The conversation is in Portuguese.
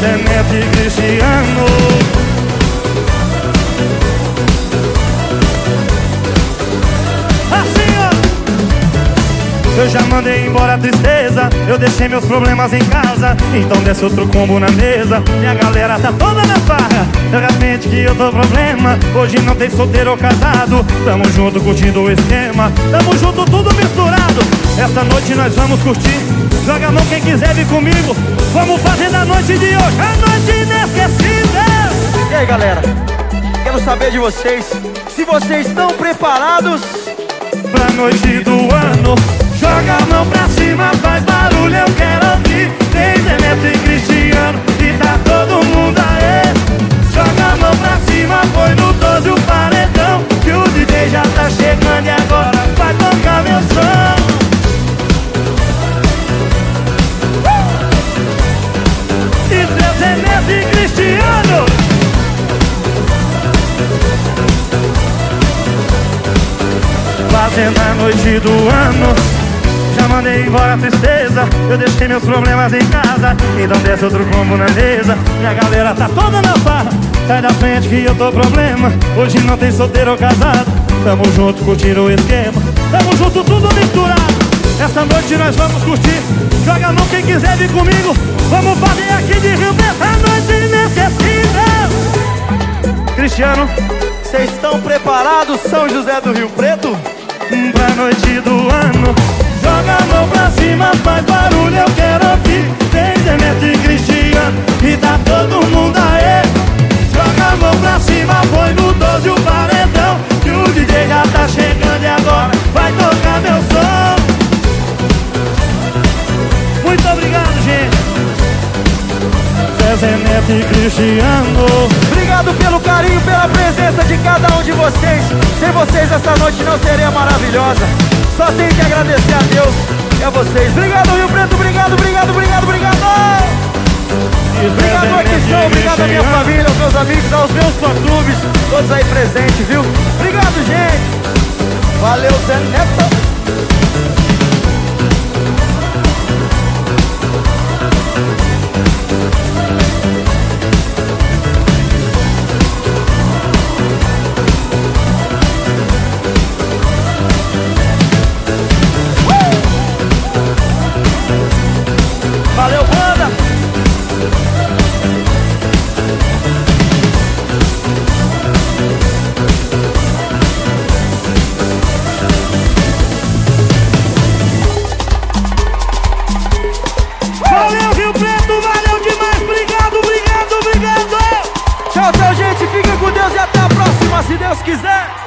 Zé Neto e Cristiano Eu já mandei embora a tristeza. Eu deixei meus problemas em casa. Então desce outro combo na mesa. Minha galera tá toda na farra. De repente que eu tô problema. Hoje não tem solteiro ou casado. Tamo junto curtindo o esquema. Tamo junto tudo misturado. Essa noite nós vamos curtir. Joga a mão quem quiser vir comigo. Vamos fazer da noite de hoje A noite inesquecível E aí galera, quero saber de vocês. Se vocês estão preparados? Pra noite do ano Joga a mão pra cima, faz barulho, eu quero ouvir. Tem Zé Neto e Cristiano E tá todo mundo aí Joga a mão pra cima, foi no 12 o paredão Que o DJ já tá chegando e agora vai tocar meu som. Neto e Cristiano. Fazendo a noite do ano Já mandei embora a tristeza. Eu deixei meus problemas em casa. Então desce outro combo na mesa. Minha galera tá toda na farra. Sai da frente que eu tô problema. Hoje não tem solteiro ou casado. Tamo junto curtindo o esquema. Tamo junto tudo misturado. Essa noite nós vamos curtir. Joga a mão quem quiser vir comigo. Vamos fazer aqui de Rio Preto A noite inesquecível. Cristiano Vocês estão preparados, São José do Rio Preto? Pra noite do ano. a cima, faz barulho, eu quero ouvir. Tem Neto e Cristiano E tá todo mundo aí Joga a mão pra cima, põe no 12 o paredão Que o DJ já tá chegando e agora vai tocar meu som. Muito obrigado, gente. Zé Neto e Cristiano. Obrigado pelo carinho, pela presença de cada um de vocês. Sem vocês essa noite não seria maravilhosa. Só tenho que agradecer a Deus a vocês. Obrigado, Rio Preto. Obrigado, obrigado, obrigado, obrigado. Obrigado, Aquistão. Obrigado à minha família, aos meus amigos, aos meus fã-clubes. Todos aí presentes, viu? Obrigado, gente. Valeu, Zé Neto. Deus quiser.